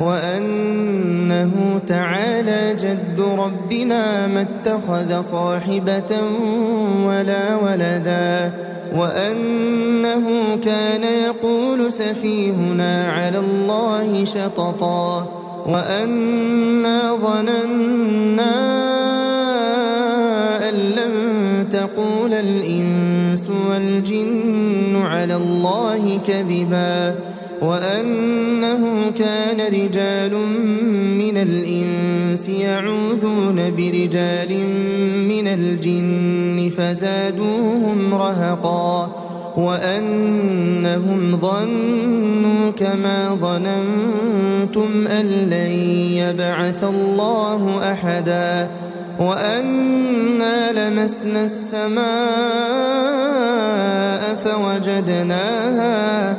وأنه تعالى جد ربنا ما اتخذ صاحبة ولا ولدا وأنه كان يقول سفيهنا على الله شططا وأنا ظننا أن لن تقول الإنس والجن على الله كذبا وأنه كان رجال من الإنس يعوذون برجال من الجن فزادوهم رهقا وأنهم ظنوا كما ظننتم أن لن يبعث الله أحدا وأنا لمسنا السماء فوجدناها